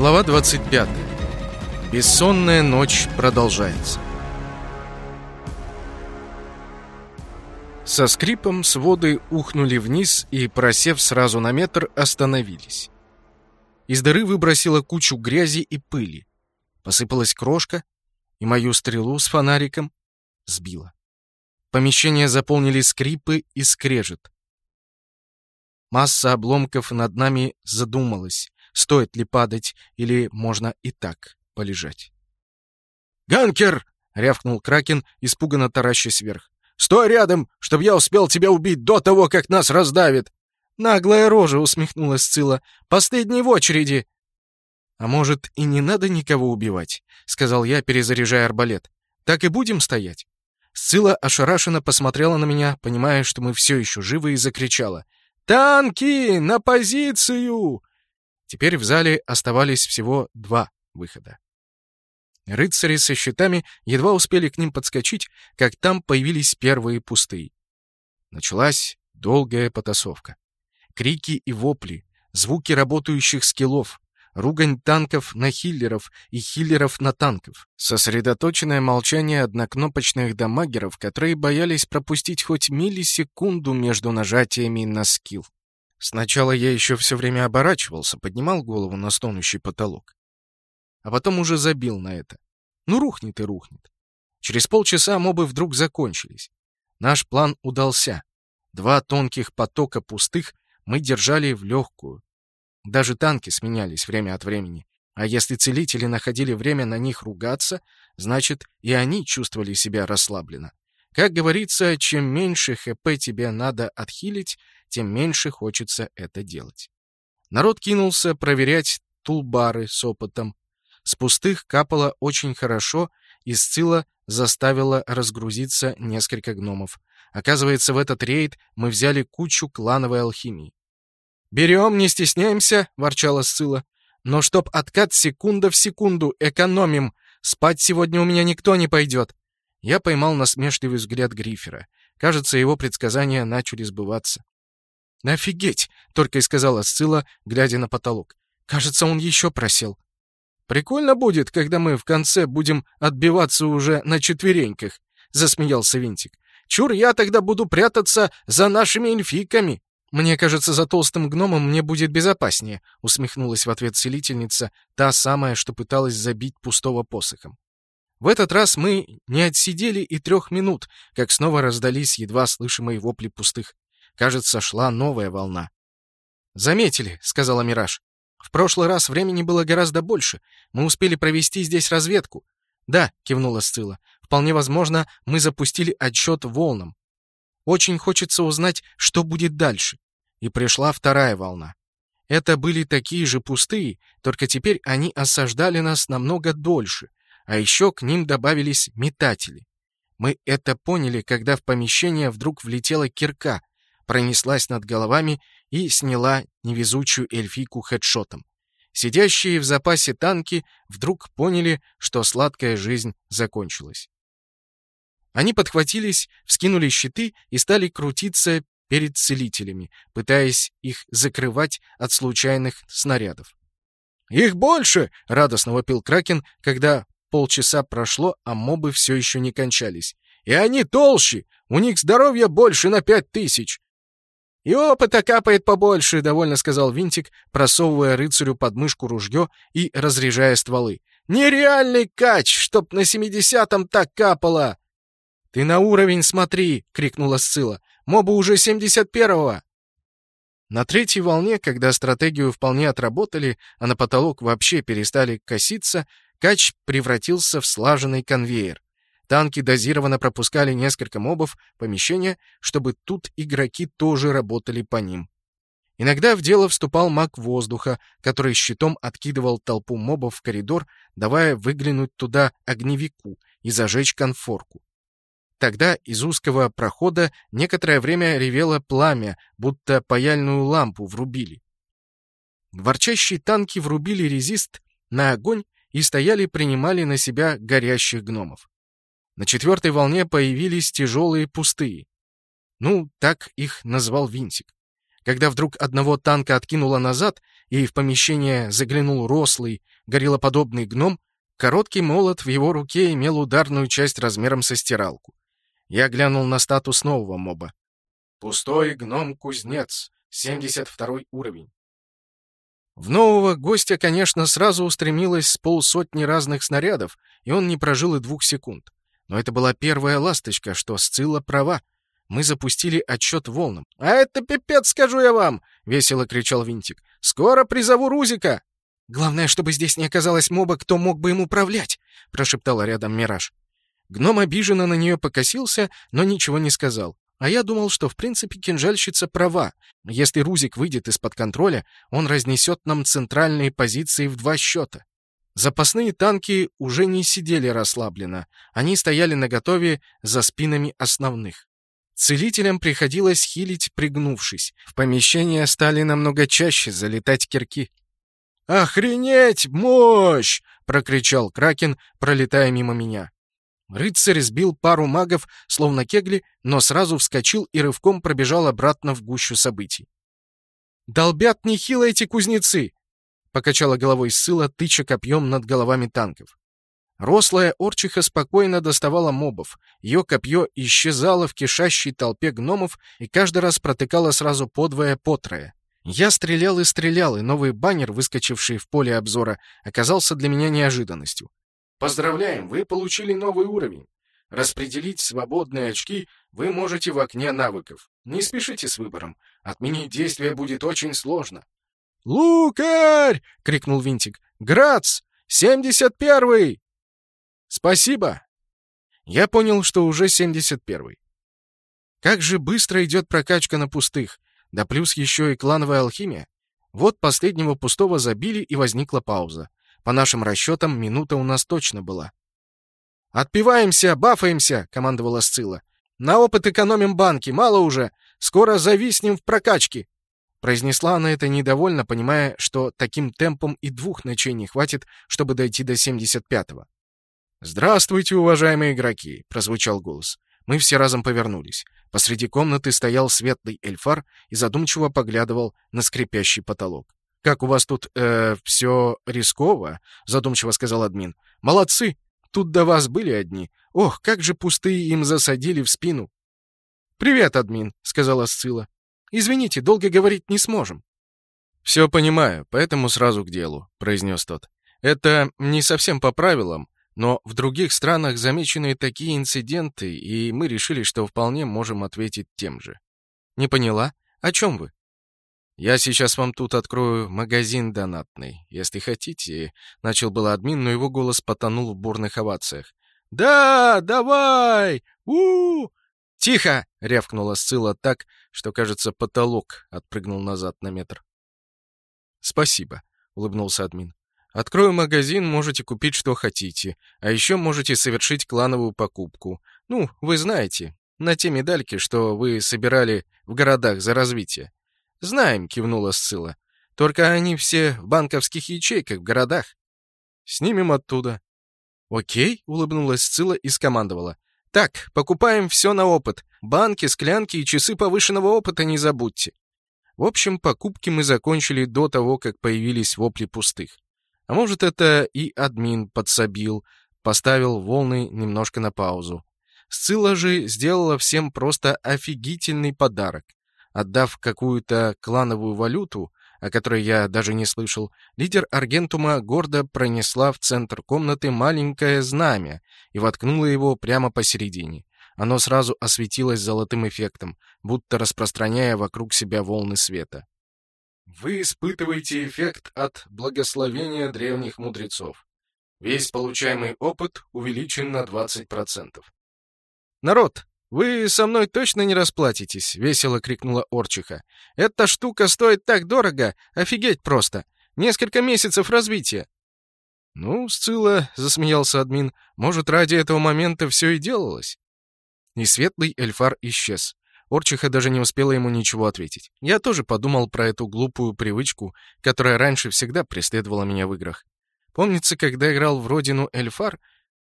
Глава 25. Бессонная ночь продолжается. Со скрипом своды ухнули вниз и, просев сразу на метр, остановились. Из дыры выбросило кучу грязи и пыли. Посыпалась крошка, и мою стрелу с фонариком сбила. Помещение заполнили скрипы и скрежет. Масса обломков над нами задумалась, стоит ли падать или можно и так полежать. «Ганкер!» — рявкнул Кракен, испуганно таращась вверх. «Стой рядом, чтобы я успел тебя убить до того, как нас раздавит!» «Наглая рожа!» — усмехнулась Цила. «Последний в очереди!» «А может, и не надо никого убивать?» — сказал я, перезаряжая арбалет. «Так и будем стоять?» Сцилла ошарашенно посмотрела на меня, понимая, что мы все еще живы, и закричала. «Танки! На позицию!» Теперь в зале оставались всего два выхода. Рыцари со щитами едва успели к ним подскочить, как там появились первые пустые. Началась долгая потасовка. Крики и вопли, звуки работающих скиллов, ругань танков на хиллеров и хиллеров на танков, сосредоточенное молчание однокнопочных дамагеров, которые боялись пропустить хоть миллисекунду между нажатиями на скилл. Сначала я еще все время оборачивался, поднимал голову на стонущий потолок. А потом уже забил на это. Ну, рухнет и рухнет. Через полчаса мобы вдруг закончились. Наш план удался. Два тонких потока пустых мы держали в легкую. Даже танки сменялись время от времени. А если целители находили время на них ругаться, значит, и они чувствовали себя расслабленно. Как говорится, чем меньше ХП тебе надо отхилить, тем меньше хочется это делать. Народ кинулся проверять тулбары с опытом. С пустых капало очень хорошо, и Сцилла заставила разгрузиться несколько гномов. Оказывается, в этот рейд мы взяли кучу клановой алхимии. «Берем, не стесняемся», — ворчала Сцилла. «Но чтоб откат секунда в секунду, экономим. Спать сегодня у меня никто не пойдет». Я поймал насмешливый взгляд Грифера. Кажется, его предсказания начали сбываться. «Офигеть!» — только и сказала Сцилла, глядя на потолок. «Кажется, он еще просел». «Прикольно будет, когда мы в конце будем отбиваться уже на четвереньках», — засмеялся Винтик. «Чур, я тогда буду прятаться за нашими эльфийками». «Мне кажется, за толстым гномом мне будет безопаснее», — усмехнулась в ответ целительница, та самая, что пыталась забить пустого посохом. В этот раз мы не отсидели и трех минут, как снова раздались едва слышимые вопли пустых. Кажется, шла новая волна. «Заметили», — сказала Мираж. «В прошлый раз времени было гораздо больше. Мы успели провести здесь разведку». «Да», — кивнула Сцилла. «Вполне возможно, мы запустили отсчет волнам. Очень хочется узнать, что будет дальше». И пришла вторая волна. Это были такие же пустые, только теперь они осаждали нас намного дольше, а еще к ним добавились метатели. Мы это поняли, когда в помещение вдруг влетела кирка, пронеслась над головами и сняла невезучую эльфийку хедшотом. Сидящие в запасе танки вдруг поняли, что сладкая жизнь закончилась. Они подхватились, вскинули щиты и стали крутиться перед целителями, пытаясь их закрывать от случайных снарядов. «Их больше!» — радостно вопил Кракен, когда полчаса прошло, а мобы все еще не кончались. «И они толще! У них здоровья больше на пять тысяч!» «И опыта капает побольше», — довольно сказал Винтик, просовывая рыцарю под мышку ружье и разряжая стволы. «Нереальный кач, чтоб на семидесятом так капало!» «Ты на уровень смотри!» — крикнула Сцилла. «Мобы уже семьдесят первого!» На третьей волне, когда стратегию вполне отработали, а на потолок вообще перестали коситься, кач превратился в слаженный конвейер. Танки дозированно пропускали несколько мобов в помещение, чтобы тут игроки тоже работали по ним. Иногда в дело вступал маг воздуха, который щитом откидывал толпу мобов в коридор, давая выглянуть туда огневику и зажечь конфорку. Тогда из узкого прохода некоторое время ревело пламя, будто паяльную лампу врубили. Ворчащие танки врубили резист на огонь и стояли-принимали на себя горящих гномов. На четвертой волне появились тяжелые пустые. Ну, так их назвал Винтик. Когда вдруг одного танка откинуло назад, и в помещение заглянул рослый, гориллоподобный гном, короткий молот в его руке имел ударную часть размером со стиралку. Я глянул на статус нового моба. Пустой гном-кузнец, 72 уровень. В нового гостя, конечно, сразу устремилось с полсотни разных снарядов, и он не прожил и двух секунд. Но это была первая ласточка, что Сцилла права. Мы запустили отчет волнам. «А это пипец, скажу я вам!» — весело кричал Винтик. «Скоро призову Рузика!» «Главное, чтобы здесь не оказалось моба, кто мог бы им управлять!» — прошептала рядом Мираж. Гном обиженно на нее покосился, но ничего не сказал. А я думал, что в принципе кинжальщица права. Если Рузик выйдет из-под контроля, он разнесет нам центральные позиции в два счета. Запасные танки уже не сидели расслабленно. Они стояли наготове за спинами основных. Целителям приходилось хилить, пригнувшись. В помещение стали намного чаще залетать кирки. «Охренеть! Мощь!» — прокричал Кракен, пролетая мимо меня. Рыцарь сбил пару магов, словно кегли, но сразу вскочил и рывком пробежал обратно в гущу событий. «Долбят нехило эти кузнецы!» — покачала головой Сыла, тыча копьем над головами танков. Рослая орчиха спокойно доставала мобов. Ее копье исчезало в кишащей толпе гномов и каждый раз протыкало сразу подвое-потрое. Я стрелял и стрелял, и новый баннер, выскочивший в поле обзора, оказался для меня неожиданностью. Поздравляем, вы получили новый уровень. Распределить свободные очки вы можете в окне навыков. Не спешите с выбором. Отменить действие будет очень сложно. «Лукарь!» — крикнул Винтик. «Грац! Семьдесят первый!» «Спасибо!» Я понял, что уже семьдесят первый. Как же быстро идет прокачка на пустых, да плюс еще и клановая алхимия. Вот последнего пустого забили, и возникла пауза. По нашим расчетам, минута у нас точно была. «Отпиваемся, бафаемся!» — командовала Сцилла. «На опыт экономим банки, мало уже! Скоро зависнем в прокачке!» Произнесла она это недовольно, понимая, что таким темпом и двух ночей не хватит, чтобы дойти до 75-го. «Здравствуйте, уважаемые игроки!» — прозвучал голос. Мы все разом повернулись. Посреди комнаты стоял светлый эльфар и задумчиво поглядывал на скрипящий потолок. «Как у вас тут, э, все рисково?» — задумчиво сказал админ. «Молодцы! Тут до вас были одни. Ох, как же пустые им засадили в спину!» «Привет, админ!» — сказала Сцилла. «Извините, долго говорить не сможем». «Все понимаю, поэтому сразу к делу», — произнес тот. «Это не совсем по правилам, но в других странах замечены такие инциденты, и мы решили, что вполне можем ответить тем же». «Не поняла. О чем вы?» «Я сейчас вам тут открою магазин донатный. Если хотите...» — начал был админ, но его голос потонул в бурных овациях. «Да, давай! у, «Тихо!» — рявкнула Сцилла так, что, кажется, потолок отпрыгнул назад на метр. «Спасибо», — улыбнулся админ. «Открою магазин, можете купить, что хотите. А еще можете совершить клановую покупку. Ну, вы знаете, на те медальки, что вы собирали в городах за развитие. «Знаем», — кивнула Сцилла. «Только они все в банковских ячейках в городах». «Снимем оттуда». «Окей», — улыбнулась Сцилла и скомандовала. «Так, покупаем все на опыт. Банки, склянки и часы повышенного опыта не забудьте». В общем, покупки мы закончили до того, как появились вопли пустых. А может, это и админ подсобил, поставил волны немножко на паузу. Сцилла же сделала всем просто офигительный подарок. Отдав какую-то клановую валюту, о которой я даже не слышал, лидер Аргентума гордо пронесла в центр комнаты маленькое знамя и воткнула его прямо посередине. Оно сразу осветилось золотым эффектом, будто распространяя вокруг себя волны света. Вы испытываете эффект от благословения древних мудрецов. Весь получаемый опыт увеличен на 20%. Народ, «Вы со мной точно не расплатитесь?» — весело крикнула Орчиха. «Эта штука стоит так дорого! Офигеть просто! Несколько месяцев развития!» «Ну, Сцилла», — засмеялся админ, — «может, ради этого момента все и делалось?» И светлый эльфар исчез. Орчиха даже не успела ему ничего ответить. Я тоже подумал про эту глупую привычку, которая раньше всегда преследовала меня в играх. Помнится, когда играл в родину эльфар,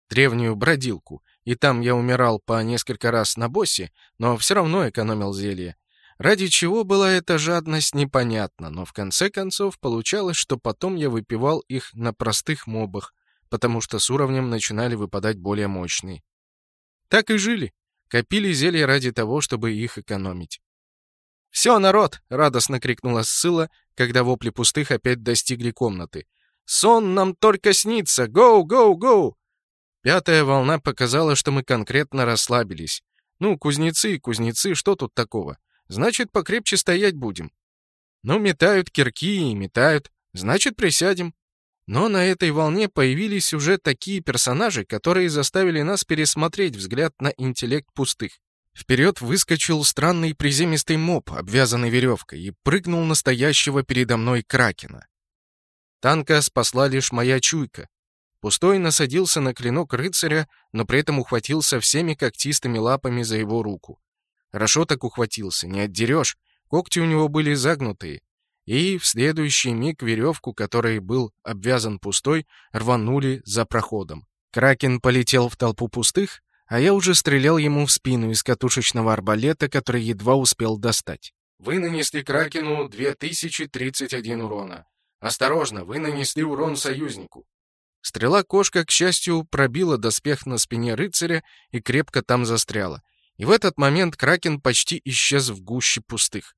древнюю бродилку, и там я умирал по несколько раз на боссе, но все равно экономил зелье. Ради чего была эта жадность, непонятно, но в конце концов получалось, что потом я выпивал их на простых мобах, потому что с уровнем начинали выпадать более мощные. Так и жили. Копили зелья ради того, чтобы их экономить. «Все, народ!» — радостно крикнула Ссыла, когда вопли пустых опять достигли комнаты. «Сон нам только снится! Гоу, гоу, гоу!» Пятая волна показала, что мы конкретно расслабились. Ну, кузнецы, кузнецы, что тут такого? Значит, покрепче стоять будем. Ну, метают кирки и метают. Значит, присядем. Но на этой волне появились уже такие персонажи, которые заставили нас пересмотреть взгляд на интеллект пустых. Вперед выскочил странный приземистый моб, обвязанный веревкой, и прыгнул настоящего передо мной кракена. Танка спасла лишь моя чуйка. Пустой насадился на клинок рыцаря, но при этом ухватился всеми когтистыми лапами за его руку. Хорошо так ухватился, не отдерешь. Когти у него были загнутые. И в следующий миг веревку, которой был обвязан пустой, рванули за проходом. Кракен полетел в толпу пустых, а я уже стрелял ему в спину из катушечного арбалета, который едва успел достать. Вы нанесли Кракену 2031 урона. Осторожно, вы нанесли урон союзнику. Стрела-кошка, к счастью, пробила доспех на спине рыцаря и крепко там застряла. И в этот момент Кракен почти исчез в гуще пустых.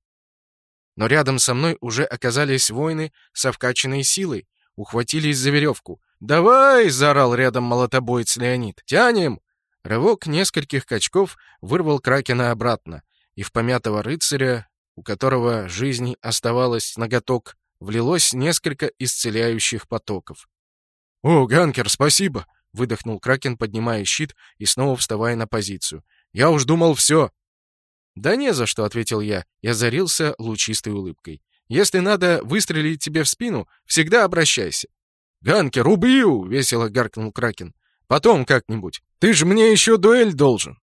Но рядом со мной уже оказались воины со вкачанной силой, ухватились за веревку. «Давай!» — заорал рядом молотобоец Леонид. «Тянем!» Рывок нескольких качков вырвал Кракена обратно, и в помятого рыцаря, у которого жизни оставалось ноготок, влилось несколько исцеляющих потоков. «О, Ганкер, спасибо!» — выдохнул Кракен, поднимая щит и снова вставая на позицию. «Я уж думал, все!» «Да не за что», — ответил я и озарился лучистой улыбкой. «Если надо выстрелить тебе в спину, всегда обращайся». «Ганкер, убью!» — весело гаркнул Кракен. «Потом как-нибудь. Ты же мне еще дуэль должен!»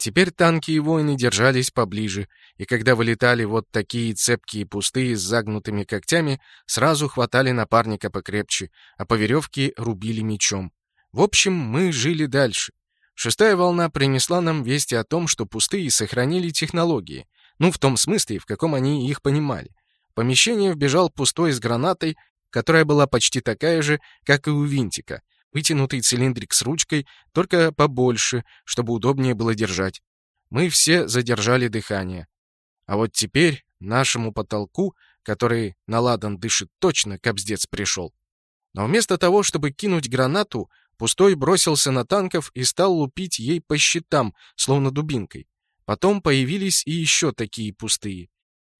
Теперь танки и воины держались поближе, и когда вылетали вот такие цепкие пустые с загнутыми когтями, сразу хватали напарника покрепче, а по веревке рубили мечом. В общем, мы жили дальше. Шестая волна принесла нам вести о том, что пустые сохранили технологии. Ну, в том смысле, в каком они их понимали. В помещение вбежал пустой с гранатой, которая была почти такая же, как и у винтика, вытянутый цилиндрик с ручкой, только побольше, чтобы удобнее было держать. Мы все задержали дыхание. А вот теперь нашему потолку, который на ладан дышит точно, кобздец пришел. Но вместо того, чтобы кинуть гранату, пустой бросился на танков и стал лупить ей по щитам, словно дубинкой. Потом появились и еще такие пустые.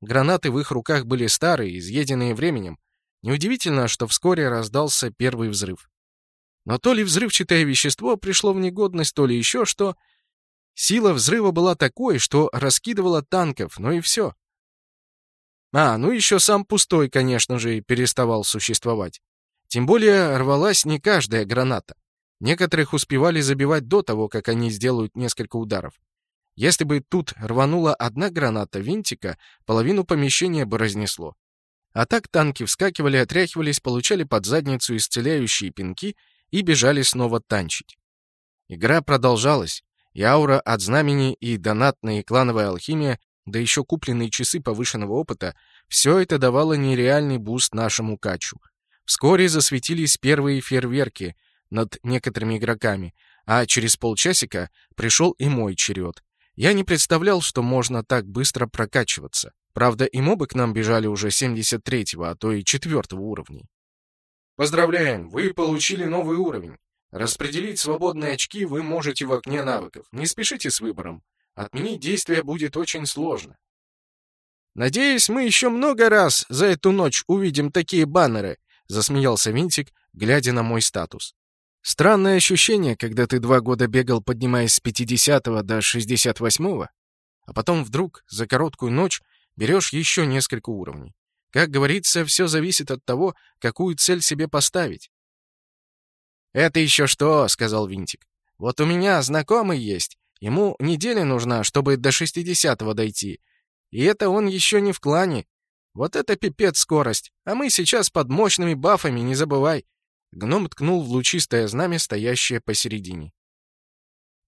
Гранаты в их руках были старые, изъеденные временем. Неудивительно, что вскоре раздался первый взрыв. Но то ли взрывчатое вещество пришло в негодность, то ли еще что. Сила взрыва была такой, что раскидывала танков, но и все. А, ну еще сам пустой, конечно же, переставал существовать. Тем более рвалась не каждая граната. Некоторых успевали забивать до того, как они сделают несколько ударов. Если бы тут рванула одна граната винтика, половину помещения бы разнесло. А так танки вскакивали, отряхивались, получали под задницу исцеляющие пинки и бежали снова танчить. Игра продолжалась, и аура от знамени и донатная и клановая алхимия, да еще купленные часы повышенного опыта, все это давало нереальный буст нашему качу. Вскоре засветились первые фейерверки над некоторыми игроками, а через полчасика пришел и мой черед. Я не представлял, что можно так быстро прокачиваться. Правда, и мобы к нам бежали уже 73-го, а то и 4 уровней. Поздравляем, вы получили новый уровень. Распределить свободные очки вы можете в окне навыков. Не спешите с выбором. Отменить действие будет очень сложно. «Надеюсь, мы еще много раз за эту ночь увидим такие баннеры», — засмеялся Винтик, глядя на мой статус. Странное ощущение, когда ты два года бегал, поднимаясь с 50 до 68-го, а потом вдруг за короткую ночь берешь еще несколько уровней. Как говорится, все зависит от того, какую цель себе поставить. «Это еще что?» — сказал Винтик. «Вот у меня знакомый есть. Ему неделя нужна, чтобы до шестидесятого дойти. И это он еще не в клане. Вот это пипец скорость. А мы сейчас под мощными бафами, не забывай». Гном ткнул в лучистое знамя, стоящее посередине.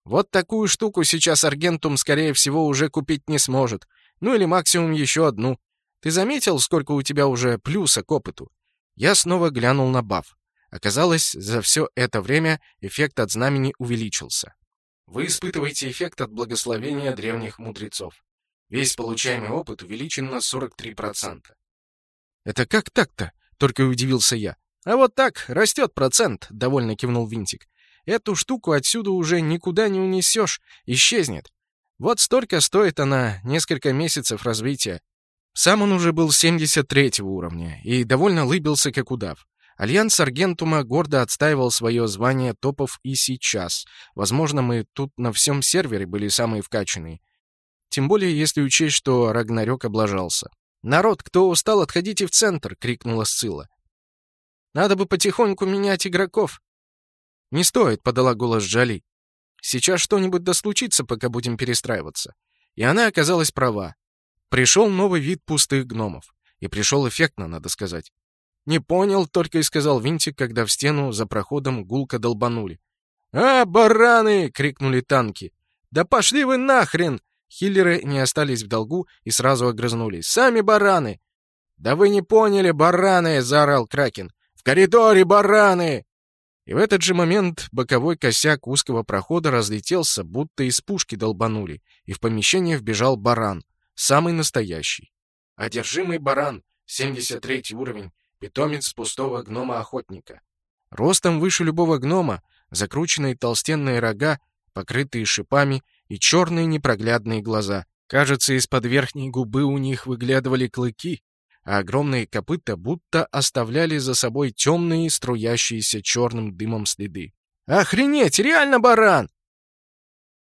«Вот такую штуку сейчас Аргентум, скорее всего, уже купить не сможет. Ну или максимум еще одну. Ты заметил, сколько у тебя уже плюса к опыту? Я снова глянул на баф. Оказалось, за все это время эффект от знамени увеличился. Вы испытываете эффект от благословения древних мудрецов. Весь получаемый опыт увеличен на 43%. «Это как так-то?» — только удивился я. «А вот так, растет процент», — довольно кивнул Винтик. «Эту штуку отсюда уже никуда не унесешь, исчезнет. Вот столько стоит она, несколько месяцев развития. Сам он уже был 73 уровня и довольно лыбился, как удав. Альянс Аргентума гордо отстаивал свое звание топов и сейчас. Возможно, мы тут на всем сервере были самые вкачанные. Тем более, если учесть, что Рагнарёк облажался. «Народ, кто устал, отходите в центр!» — крикнула Сцилла. «Надо бы потихоньку менять игроков!» «Не стоит!» — подала голос Джали. «Сейчас что-нибудь да случится, пока будем перестраиваться». И она оказалась права. Пришел новый вид пустых гномов. И пришел эффектно, надо сказать. «Не понял», — только и сказал Винтик, когда в стену за проходом гулко долбанули. «А, бараны!» — крикнули танки. «Да пошли вы нахрен!» Хиллеры не остались в долгу и сразу огрызнулись. «Сами бараны!» «Да вы не поняли, бараны!» — заорал Кракен. «В коридоре бараны!» И в этот же момент боковой косяк узкого прохода разлетелся, будто из пушки долбанули, и в помещение вбежал баран, самый настоящий. Одержимый баран, 73 уровень, питомец пустого гнома-охотника. Ростом выше любого гнома, закрученные толстенные рога, покрытые шипами и черные непроглядные глаза. Кажется, из-под верхней губы у них выглядывали клыки, а огромные копыта будто оставляли за собой темные, струящиеся черным дымом следы. «Охренеть, реально баран!»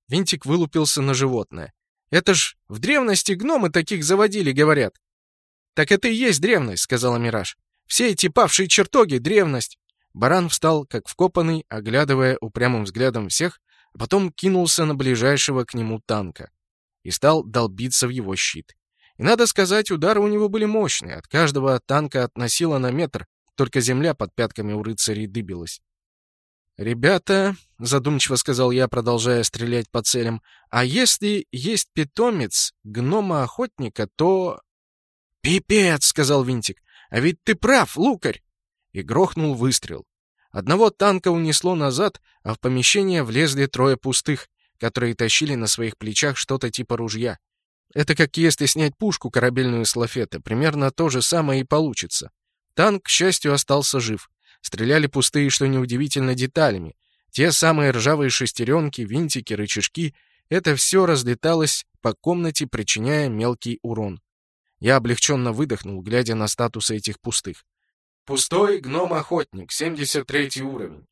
Винтик вылупился на животное. «Это ж в древности гномы таких заводили, говорят». «Так это и есть древность», — сказала Мираж. Все эти павшие чертоги — древность!» Баран встал, как вкопанный, оглядывая упрямым взглядом всех, а потом кинулся на ближайшего к нему танка и стал долбиться в его щит. И надо сказать, удары у него были мощные, от каждого танка относило на метр, только земля под пятками у рыцарей дыбилась. «Ребята», — задумчиво сказал я, продолжая стрелять по целям, «а если есть питомец гнома-охотника, то...» «Пипец», — сказал Винтик, а ведь ты прав, лукарь!» И грохнул выстрел. Одного танка унесло назад, а в помещение влезли трое пустых, которые тащили на своих плечах что-то типа ружья. Это как если снять пушку корабельную с лафета, примерно то же самое и получится. Танк, к счастью, остался жив. Стреляли пустые, что неудивительно, деталями. Те самые ржавые шестеренки, винтики, рычажки — это все разлеталось по комнате, причиняя мелкий урон. Я облегченно выдохнул, глядя на статусы этих пустых. Пустой гном-охотник, 73 уровень.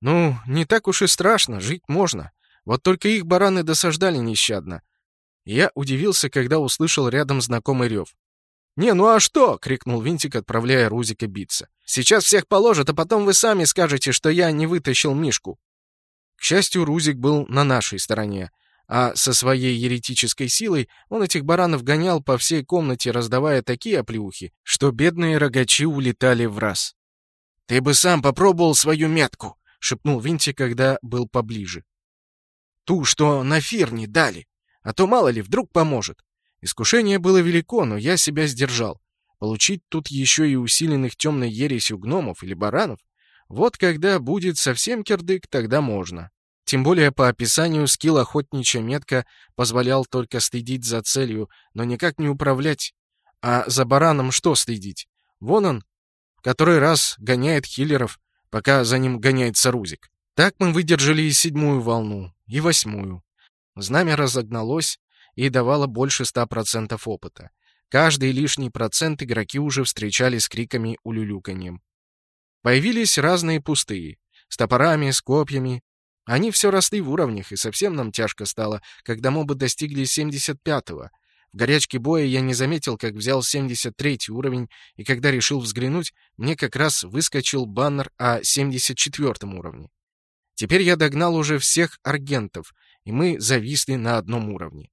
Ну, не так уж и страшно, жить можно. Вот только их бараны досаждали нещадно. Я удивился, когда услышал рядом знакомый рев. «Не, ну а что?» — крикнул Винтик, отправляя Рузика биться. «Сейчас всех положат, а потом вы сами скажете, что я не вытащил Мишку». К счастью, Рузик был на нашей стороне, а со своей еретической силой он этих баранов гонял по всей комнате, раздавая такие оплеухи, что бедные рогачи улетали в раз. «Ты бы сам попробовал свою метку!» — шепнул Винти, когда был поближе. «Ту, что на фирне дали, а то, мало ли, вдруг поможет». Искушение было велико, но я себя сдержал. Получить тут еще и усиленных темной ересью гномов или баранов? Вот когда будет совсем кирдык, тогда можно. Тем более по описанию скилл охотничья метка позволял только следить за целью, но никак не управлять. А за бараном что следить? Вон он, который раз гоняет хиллеров, пока за ним гоняется Рузик. Так мы выдержали и седьмую волну, и восьмую. Знамя разогналось и давало больше ста процентов опыта. Каждый лишний процент игроки уже встречали с криками улюлюканьем. Появились разные пустые, с топорами, с копьями, они все росли в уровнях, и совсем нам тяжко стало, когда мобы достигли 75-го. В горячке боя я не заметил, как взял 73-й уровень, и когда решил взглянуть, мне как раз выскочил баннер о 74-м уровне. Теперь я догнал уже всех аргентов, и мы зависли на одном уровне.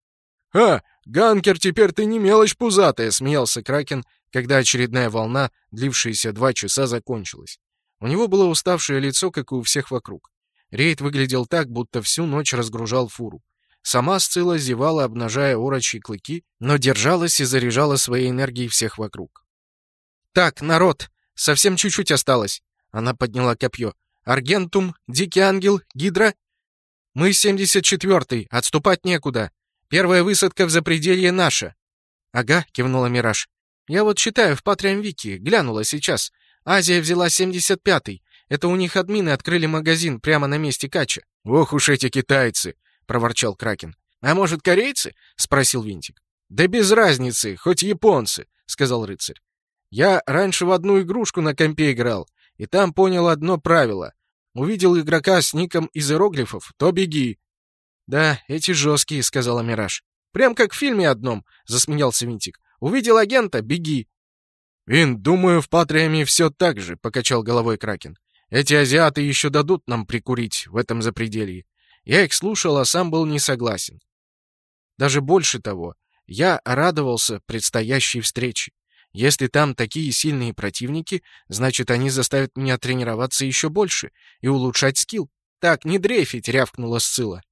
«Ха! Ганкер, теперь ты не мелочь пузатая!» — смеялся Кракен, когда очередная волна, длившаяся два часа, закончилась. У него было уставшее лицо, как и у всех вокруг. Рейд выглядел так, будто всю ночь разгружал фуру. Сама Сцилла зевала, обнажая урочьи клыки, но держалась и заряжала своей энергией всех вокруг. «Так, народ, совсем чуть-чуть осталось!» Она подняла копье. «Аргентум, Дикий Ангел, Гидра. Мы 74-й, отступать некуда. Первая высадка в запределье наша». «Ага», — кивнула Мираж. «Я вот читаю в Патриам Вики, глянула сейчас. Азия взяла 75-й. Это у них админы открыли магазин прямо на месте Кача». «Ох уж эти китайцы!» — проворчал Кракен. «А может, корейцы?» — спросил Винтик. «Да без разницы, хоть японцы», — сказал рыцарь. «Я раньше в одну игрушку на компе играл, и там понял одно правило. Увидел игрока с ником из иероглифов, то беги». «Да, эти жесткие», — сказала Мираж. «Прям как в фильме одном», — засмеялся Винтик. «Увидел агента — беги». «Вин, думаю, в Патриаме все так же», — покачал головой Кракен. «Эти азиаты еще дадут нам прикурить в этом запределье. Я их слушал, а сам был не согласен. Даже больше того, я радовался предстоящей встрече. Если там такие сильные противники, значит, они заставят меня тренироваться еще больше и улучшать скилл. «Так, не дрейфить!» — рявкнула Сцилла.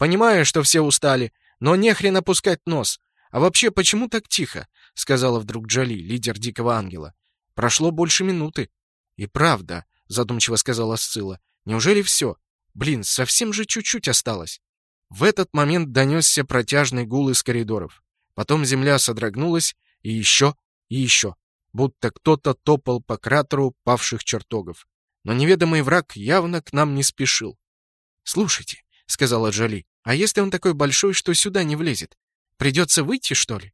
«Понимаю, что все устали, но не хрен опускать нос. А вообще, почему так тихо?» — сказала вдруг Джоли, лидер Дикого Ангела. «Прошло больше минуты». «И правда», — задумчиво сказала Сцилла. «Неужели все? Блин, совсем же чуть-чуть осталось». В этот момент донесся протяжный гул из коридоров. Потом земля содрогнулась, и еще, и еще, будто кто-то топал по кратеру павших чертогов. Но неведомый враг явно к нам не спешил. «Слушайте», — сказала Джоли, — «а если он такой большой, что сюда не влезет? Придется выйти, что ли?»